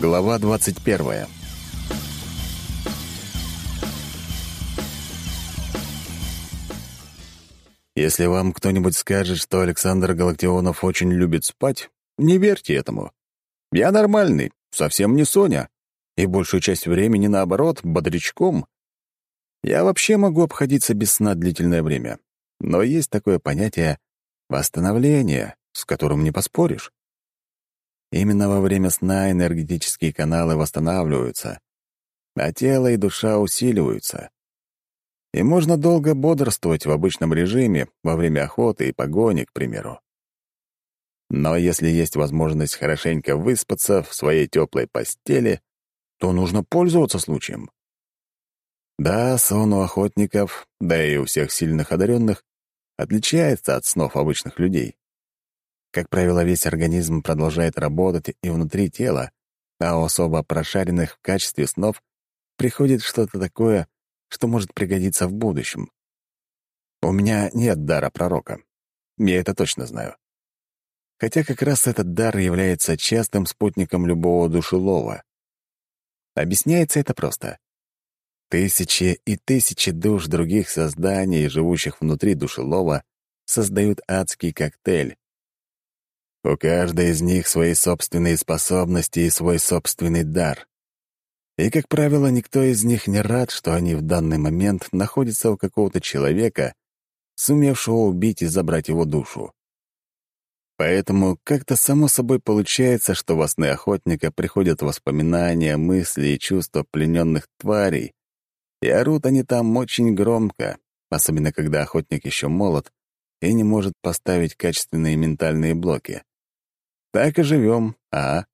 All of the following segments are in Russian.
Глава 21. Если вам кто-нибудь скажет, что Александр Галактионов очень любит спать, не верьте этому. Я нормальный, совсем не Соня, и большую часть времени, наоборот, бодрячком. Я вообще могу обходиться без сна длительное время, но есть такое понятие «восстановление», с которым не поспоришь. Именно во время сна энергетические каналы восстанавливаются, а тело и душа усиливаются. И можно долго бодрствовать в обычном режиме во время охоты и погони, к примеру. Но если есть возможность хорошенько выспаться в своей теплой постели, то нужно пользоваться случаем. Да, сон у охотников, да и у всех сильных одаренных, отличается от снов обычных людей. Как правило, весь организм продолжает работать и внутри тела, а у особо прошаренных в качестве снов приходит что-то такое, что может пригодиться в будущем. У меня нет дара пророка. Я это точно знаю. Хотя как раз этот дар является частым спутником любого душелова. Объясняется это просто. Тысячи и тысячи душ других созданий, живущих внутри душелова, создают адский коктейль, у каждой из них свои собственные способности и свой собственный дар. И, как правило, никто из них не рад, что они в данный момент находятся у какого-то человека, сумевшего убить и забрать его душу. Поэтому как-то само собой получается, что во сны охотника приходят воспоминания, мысли и чувства плененных тварей, и орут они там очень громко, особенно когда охотник еще молод и не может поставить качественные ментальные блоки. Так и живем, а?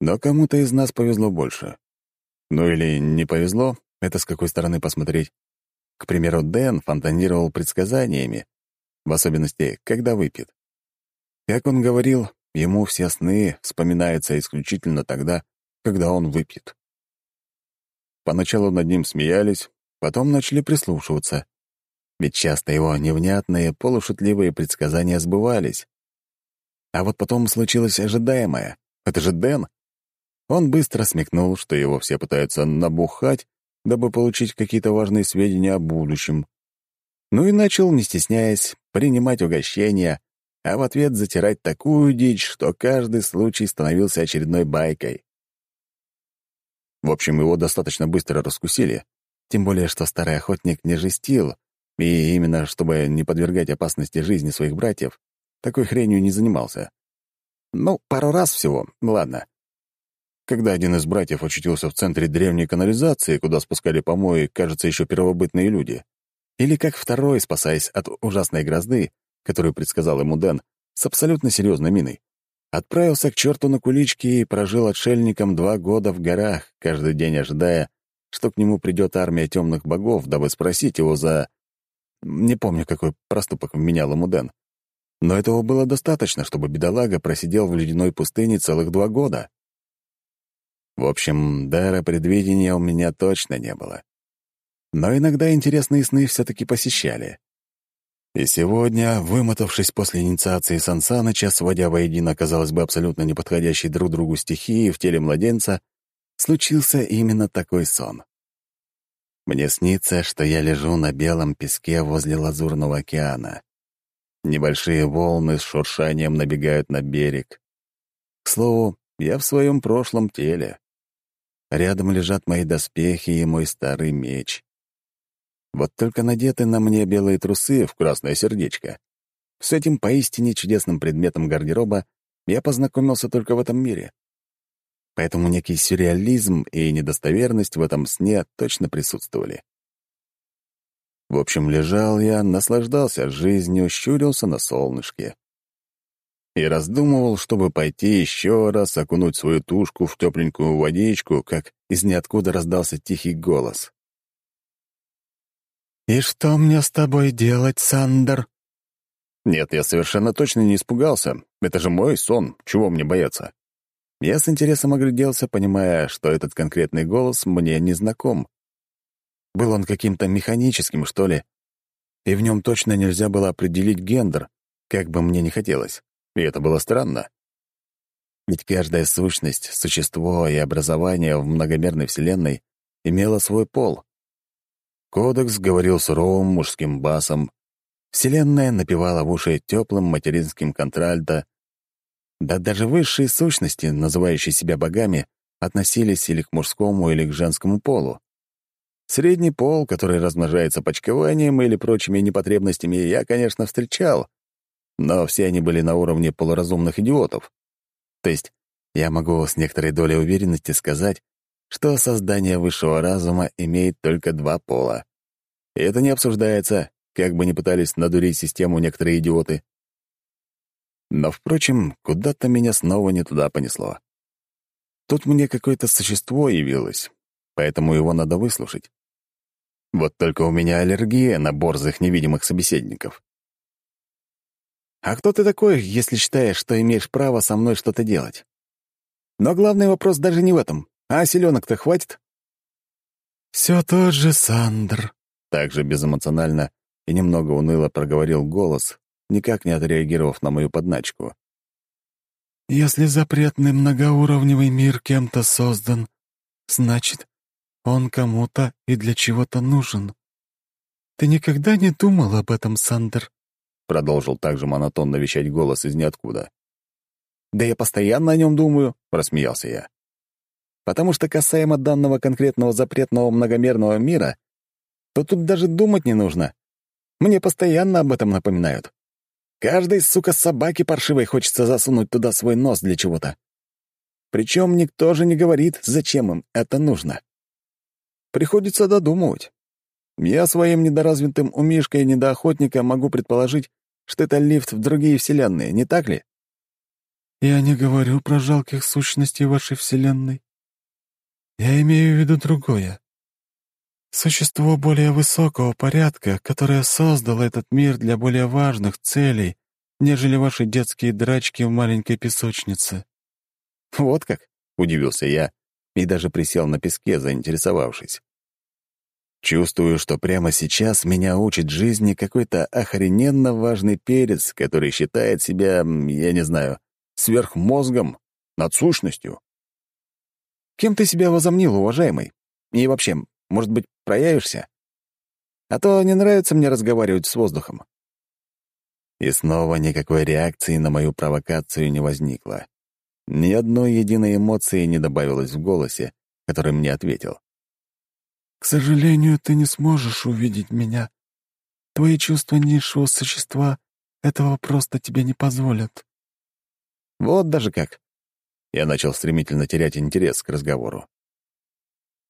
Но кому-то из нас повезло больше. Ну или не повезло, это с какой стороны посмотреть. К примеру, Дэн фонтанировал предсказаниями, в особенности, когда выпьет. Как он говорил, ему все сны вспоминаются исключительно тогда, когда он выпьет. Поначалу над ним смеялись, потом начали прислушиваться. Ведь часто его невнятные, полушутливые предсказания сбывались. А вот потом случилось ожидаемое. Это же Дэн. Он быстро смекнул, что его все пытаются набухать, дабы получить какие-то важные сведения о будущем. Ну и начал, не стесняясь, принимать угощения, а в ответ затирать такую дичь, что каждый случай становился очередной байкой. В общем, его достаточно быстро раскусили, тем более, что старый охотник не жестил, и именно чтобы не подвергать опасности жизни своих братьев, такой хренью не занимался. Ну, пару раз всего, ладно. Когда один из братьев очутился в центре древней канализации, куда спускали помои, кажется, еще первобытные люди. Или как второй, спасаясь от ужасной грозды, которую предсказал ему Дэн, с абсолютно серьезной миной. Отправился к черту на кулички и прожил отшельником два года в горах, каждый день ожидая, что к нему придет армия темных богов, дабы спросить его за... Не помню, какой проступок вменял ему Дэн. Но этого было достаточно, чтобы бедолага просидел в ледяной пустыне целых два года. В общем, дара предвидения у меня точно не было. Но иногда интересные сны все-таки посещали. И сегодня, вымотавшись после инициации Сансаныча, сводя воедино, казалось бы, абсолютно неподходящие друг другу стихии в теле младенца, случился именно такой сон. Мне снится, что я лежу на белом песке возле Лазурного океана. Небольшие волны с шуршанием набегают на берег. К слову, я в своем прошлом теле. Рядом лежат мои доспехи и мой старый меч. Вот только надеты на мне белые трусы в красное сердечко. С этим поистине чудесным предметом гардероба я познакомился только в этом мире. Поэтому некий сюрреализм и недостоверность в этом сне точно присутствовали. В общем, лежал я, наслаждался жизнью, щурился на солнышке. И раздумывал, чтобы пойти еще раз окунуть свою тушку в тепленькую водичку, как из ниоткуда раздался тихий голос. «И что мне с тобой делать, Сандер?» Нет, я совершенно точно не испугался. Это же мой сон, чего мне бояться? Я с интересом огляделся, понимая, что этот конкретный голос мне не знаком. Был он каким-то механическим, что ли. И в нем точно нельзя было определить гендер, как бы мне ни хотелось. И это было странно. Ведь каждая сущность, существо и образование в многомерной Вселенной имело свой пол. Кодекс говорил суровым мужским басом, Вселенная напевала в уши теплым материнским контральто, да даже высшие сущности, называющие себя богами, относились или к мужскому, или к женскому полу. Средний пол, который размножается почкованием или прочими непотребностями, я, конечно, встречал, но все они были на уровне полуразумных идиотов. То есть я могу с некоторой долей уверенности сказать, что создание высшего разума имеет только два пола. И это не обсуждается, как бы ни пытались надурить систему некоторые идиоты. Но, впрочем, куда-то меня снова не туда понесло. Тут мне какое-то существо явилось, поэтому его надо выслушать. Вот только у меня аллергия на борзых невидимых собеседников. А кто ты такой, если считаешь, что имеешь право со мной что-то делать? Но главный вопрос даже не в этом. А селенок-то хватит? Все тот же Сандр. Также безэмоционально и немного уныло проговорил голос, никак не отреагировав на мою подначку. «Если запретный многоуровневый мир кем-то создан, значит, он кому-то и для чего-то нужен. Ты никогда не думал об этом, Сандер?» Продолжил также монотонно вещать голос из ниоткуда. «Да я постоянно о нем думаю», — рассмеялся я. «Потому что касаемо данного конкретного запретного многомерного мира, то тут даже думать не нужно. Мне постоянно об этом напоминают. Каждой, сука, собаке паршивой хочется засунуть туда свой нос для чего-то. Причем никто же не говорит, зачем им это нужно. Приходится додумывать. Я своим недоразвитым умишкой недоохотника могу предположить, что это лифт в другие вселенные, не так ли? Я не говорю про жалких сущностей вашей вселенной. Я имею в виду другое. Существо более высокого порядка, которое создало этот мир для более важных целей, нежели ваши детские драчки в маленькой песочнице». «Вот как?» — удивился я и даже присел на песке, заинтересовавшись. Чувствую, что прямо сейчас меня учит жизни какой-то охрененно важный перец, который считает себя, я не знаю, сверхмозгом, над сущностью. Кем ты себя возомнил, уважаемый? И вообще, может быть, проявишься? А то не нравится мне разговаривать с воздухом». И снова никакой реакции на мою провокацию не возникло. Ни одной единой эмоции не добавилось в голосе, который мне ответил. «К сожалению, ты не сможешь увидеть меня. Твои чувства низшего существа этого просто тебе не позволят». Вот даже как. Я начал стремительно терять интерес к разговору.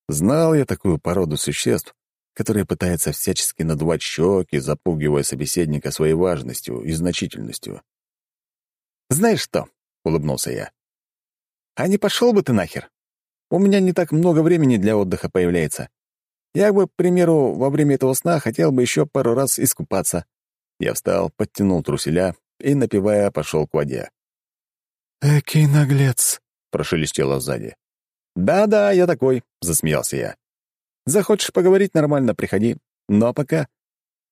Знал я такую породу существ, которая пытается всячески надувать щеки, запугивая собеседника своей важностью и значительностью. «Знаешь что?» — улыбнулся я. «А не пошел бы ты нахер? У меня не так много времени для отдыха появляется. Я бы, к примеру, во время этого сна хотел бы еще пару раз искупаться». Я встал, подтянул труселя и, напивая, пошел к воде. «Экий наглец!» — прошелестело сзади. «Да-да, я такой», — засмеялся я. «Захочешь поговорить нормально, приходи. Но пока...»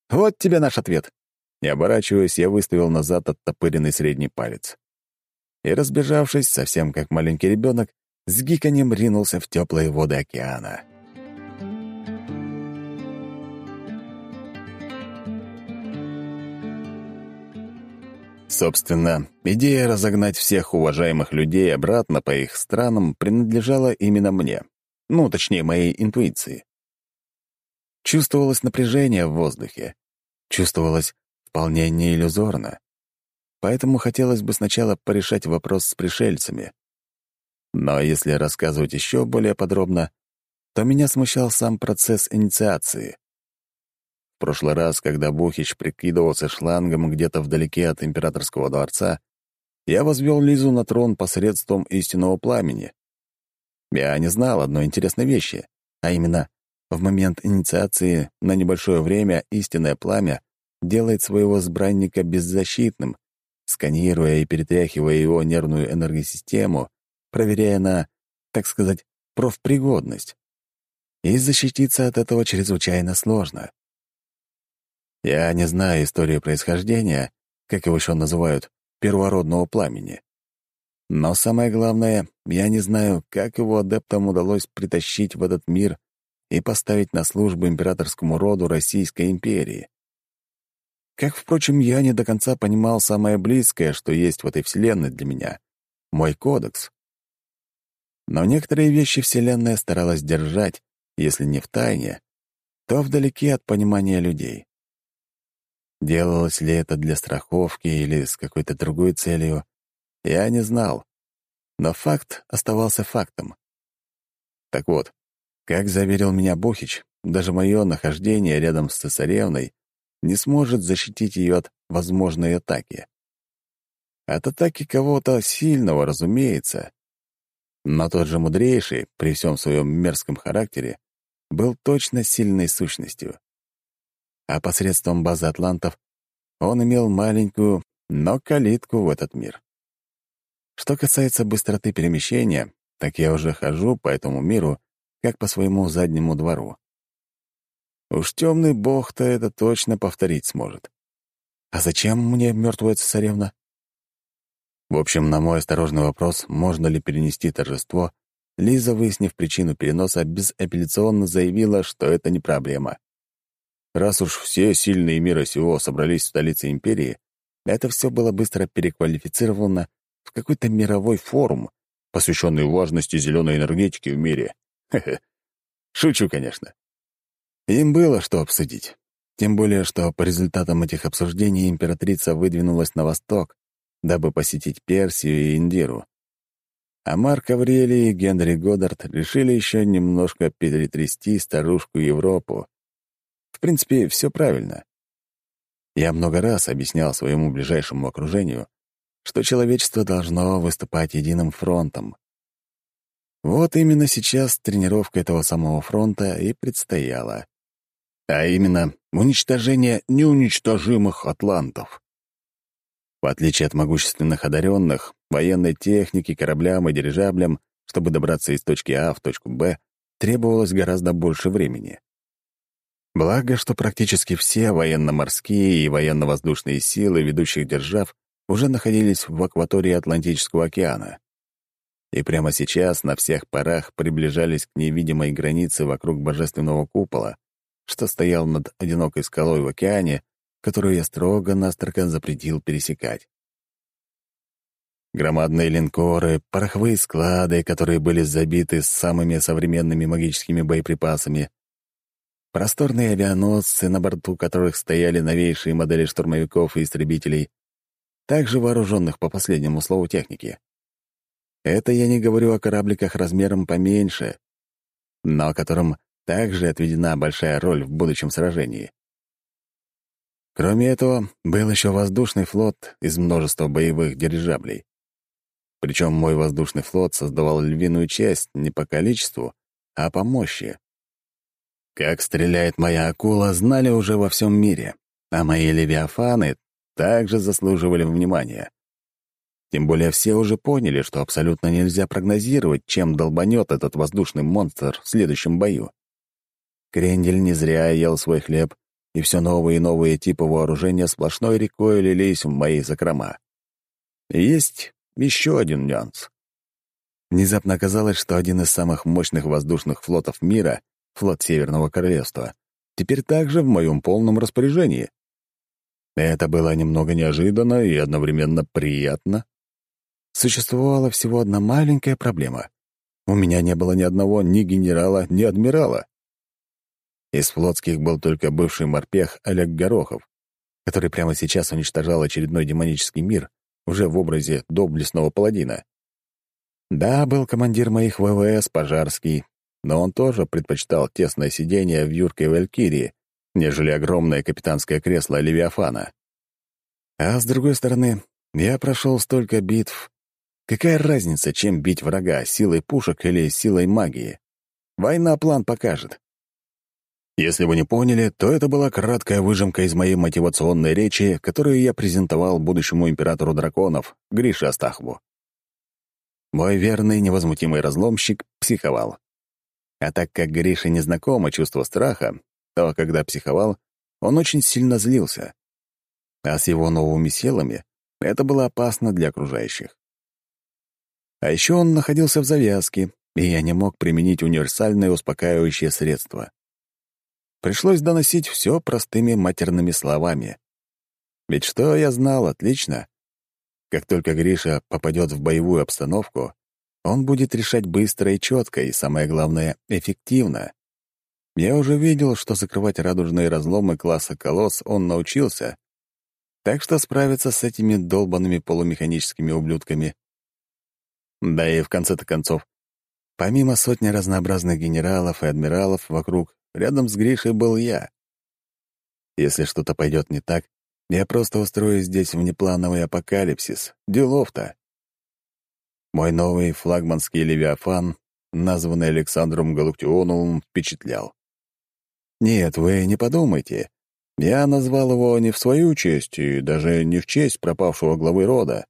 «Вот тебе наш ответ». Не оборачиваясь, я выставил назад оттопыренный средний палец. И, разбежавшись, совсем как маленький ребенок, с гиканьем ринулся в теплые воды океана. Собственно, идея разогнать всех уважаемых людей обратно по их странам принадлежала именно мне. Ну, точнее, моей интуиции. Чувствовалось напряжение в воздухе. Чувствовалось вполне не иллюзорно. Поэтому хотелось бы сначала порешать вопрос с пришельцами. Но если рассказывать еще более подробно, то меня смущал сам процесс инициации. В прошлый раз, когда Бухич прикидывался шлангом где-то вдалеке от императорского дворца, я возвел Лизу на трон посредством истинного пламени. Я не знал одной интересной вещи, а именно, в момент инициации на небольшое время истинное пламя делает своего избранника беззащитным, сканируя и перетряхивая его нервную энергосистему, проверяя на, так сказать, профпригодность. И защититься от этого чрезвычайно сложно. Я не знаю историю происхождения, как его еще называют, первородного пламени. Но самое главное, я не знаю, как его адептам удалось притащить в этот мир и поставить на службу императорскому роду Российской империи. Как, впрочем, я не до конца понимал самое близкое, что есть в этой вселенной для меня — мой кодекс. Но некоторые вещи Вселенная старалась держать, если не в тайне, то вдалеке от понимания людей. Делалось ли это для страховки или с какой-то другой целью, я не знал. Но факт оставался фактом. Так вот, как заверил меня Бухич, даже мое нахождение рядом с цесаревной не сможет защитить ее от возможной атаки. От атаки кого-то сильного, разумеется. Но тот же мудрейший, при всем своем мерзком характере, был точно сильной сущностью. А посредством базы атлантов он имел маленькую, но калитку в этот мир. Что касается быстроты перемещения, так я уже хожу по этому миру, как по своему заднему двору. Уж темный бог-то это точно повторить сможет. А зачем мне мертвая цесаревна? В общем, на мой осторожный вопрос, можно ли перенести торжество, Лиза, выяснив причину переноса, безапелляционно заявила, что это не проблема. Раз уж все сильные мира сего собрались в столице империи, это все было быстро переквалифицировано в какой-то мировой форум, посвященный важности зеленой энергетики в мире. Хе-хе. Шучу, конечно. Им было что обсудить. Тем более, что по результатам этих обсуждений императрица выдвинулась на восток, дабы посетить Персию и Индиру. А Марк Аврелий и Генри Годдард решили еще немножко перетрясти старушку Европу. В принципе, все правильно. Я много раз объяснял своему ближайшему окружению, что человечество должно выступать единым фронтом. Вот именно сейчас тренировка этого самого фронта и предстояла. А именно, уничтожение неуничтожимых атлантов. В отличие от могущественных одаренных, военной техники, кораблям и дирижаблям, чтобы добраться из точки А в точку Б, требовалось гораздо больше времени. Благо, что практически все военно-морские и военно-воздушные силы ведущих держав уже находились в акватории Атлантического океана. И прямо сейчас на всех парах приближались к невидимой границе вокруг божественного купола, что стоял над одинокой скалой в океане которую я строго-настрого запретил пересекать. Громадные линкоры, пороховые склады, которые были забиты самыми современными магическими боеприпасами, просторные авианосцы, на борту которых стояли новейшие модели штурмовиков и истребителей, также вооруженных по последнему слову техники. Это я не говорю о корабликах размером поменьше, но которым также отведена большая роль в будущем сражении. Кроме этого, был еще воздушный флот из множества боевых дирижаблей. Причем мой воздушный флот создавал львиную часть не по количеству, а по мощи. Как стреляет моя акула, знали уже во всем мире, а мои левиафаны также заслуживали внимания. Тем более все уже поняли, что абсолютно нельзя прогнозировать, чем долбанет этот воздушный монстр в следующем бою. Крендель не зря ел свой хлеб — и все новые и новые типы вооружения сплошной рекой лились в мои закрома. И есть еще один нюанс. Внезапно оказалось, что один из самых мощных воздушных флотов мира, флот Северного Королевства, теперь также в моем полном распоряжении. Это было немного неожиданно и одновременно приятно. Существовала всего одна маленькая проблема. У меня не было ни одного ни генерала, ни адмирала. Из флотских был только бывший морпех Олег Горохов, который прямо сейчас уничтожал очередной демонический мир уже в образе доблестного паладина. Да, был командир моих ВВС Пожарский, но он тоже предпочитал тесное сидение в юркой Валькирии, нежели огромное капитанское кресло Левиафана. А с другой стороны, я прошел столько битв. Какая разница, чем бить врага, силой пушек или силой магии? Война план покажет. Если вы не поняли, то это была краткая выжимка из моей мотивационной речи, которую я презентовал будущему императору драконов, Грише Астахову. Мой верный невозмутимый разломщик психовал. А так как Грише не знакомо чувство страха, то, когда психовал, он очень сильно злился. А с его новыми силами это было опасно для окружающих. А еще он находился в завязке, и я не мог применить универсальное успокаивающее средство. Пришлось доносить все простыми матерными словами. Ведь что я знал отлично? Как только Гриша попадет в боевую обстановку, он будет решать быстро и четко, и, самое главное, эффективно. Я уже видел, что закрывать радужные разломы класса «Колосс» он научился, так что справиться с этими долбанными полумеханическими ублюдками. Да и в конце-то концов, помимо сотни разнообразных генералов и адмиралов вокруг, рядом с Гришей был я. Если что-то пойдет не так, я просто устрою здесь внеплановый апокалипсис. Делов-то. Мой новый флагманский «Левиафан», названный Александром Галактионовым, впечатлял. Нет, вы не подумайте. Я назвал его не в свою честь и даже не в честь пропавшего главы рода,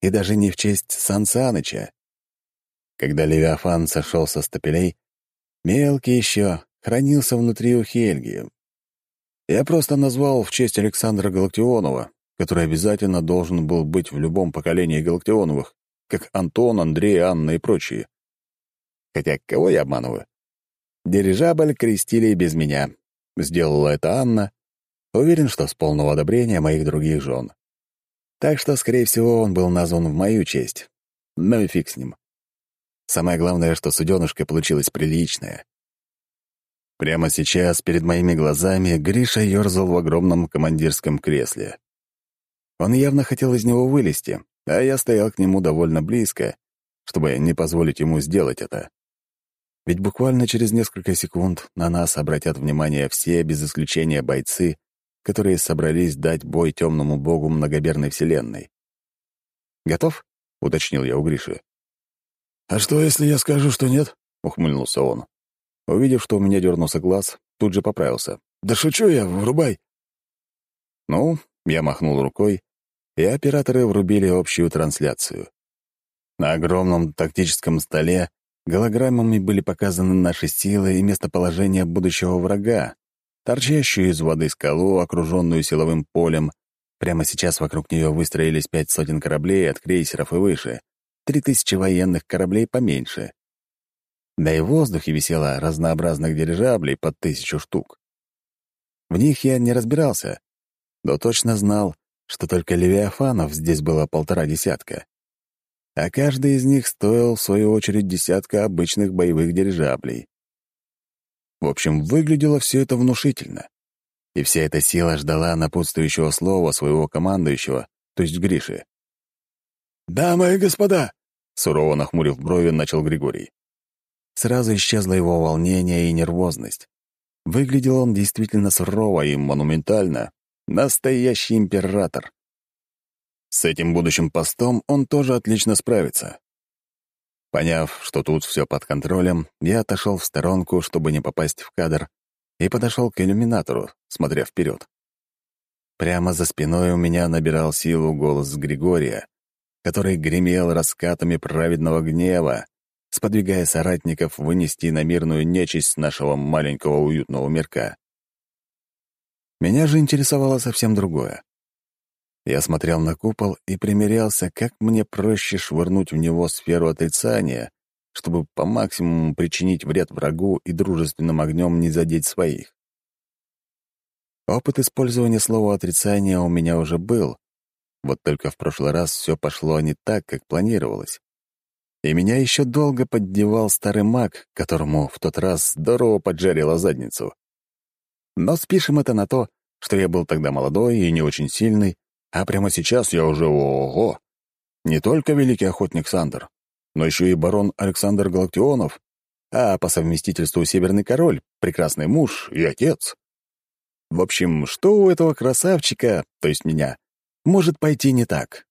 и даже не в честь Сан Саныча. Когда Левиафан сошел со стапелей, мелкий еще хранился внутри у Хельги, я просто назвал в честь Александра Галактионова, который обязательно должен был быть в любом поколении Галактионовых, как Антон, Андрей, Анна и прочие. Хотя кого я обманываю? Дирижабль крестили без меня. Сделала это Анна. Уверен, что с полного одобрения моих других жен. Так что, скорее всего, он был назван в мою честь. Ну и фиг с ним. Самое главное, что суденышко получилось приличное. Прямо сейчас перед моими глазами Гриша ерзал в огромном командирском кресле. Он явно хотел из него вылезти, а я стоял к нему довольно близко, чтобы не позволить ему сделать это. Ведь буквально через несколько секунд на нас обратят внимание все, без исключения бойцы, которые собрались дать бой темному богу многоберной вселенной. «Готов?» — уточнил я у Гриши. «А что, если я скажу, что нет?» — ухмыльнулся он. Увидев, что у меня дернулся глаз, тут же поправился. «Да шучу я, врубай!» Ну, я махнул рукой, и операторы врубили общую трансляцию. На огромном тактическом столе голограммами были показаны наши силы и местоположение будущего врага, торчащую из воды скалу, окруженную силовым полем. Прямо сейчас вокруг нее выстроились пять сотен кораблей от крейсеров и выше, три тысячи военных кораблей поменьше. Да и в воздухе висело разнообразных дирижаблей под тысячу штук. В них я не разбирался, но точно знал, что только левиафанов здесь было полтора десятка. А каждый из них стоил, в свою очередь, десятка обычных боевых дирижаблей. В общем, выглядело все это внушительно. И вся эта сила ждала напутствующего слова своего командующего, то есть Гриши. «Дамы и господа!» — сурово нахмурив брови, начал Григорий. Сразу исчезло его волнение и нервозность. Выглядел он действительно сурово и монументально. Настоящий император. С этим будущим постом он тоже отлично справится. Поняв, что тут все под контролем, я отошел в сторонку, чтобы не попасть в кадр, и подошел к иллюминатору, смотря вперед. Прямо за спиной у меня набирал силу голос Григория, который гремел раскатами праведного гнева, сподвигая соратников вынести на мирную нечисть нашего маленького уютного мирка. Меня же интересовало совсем другое. Я смотрел на купол и примерялся, как мне проще швырнуть в него сферу отрицания, чтобы по максимуму причинить вред врагу и дружественным огнем не задеть своих. Опыт использования слова «отрицание» у меня уже был, вот только в прошлый раз все пошло не так, как планировалось. И меня еще долго поддевал старый маг, которому в тот раз здорово поджарила задницу. Но спишем это на то, что я был тогда молодой и не очень сильный, а прямо сейчас я уже ого! Не только великий охотник Сандер, но еще и барон Александр Галактионов, а по совместительству Северный Король, прекрасный муж и отец. В общем, что у этого красавчика, то есть меня, может пойти не так?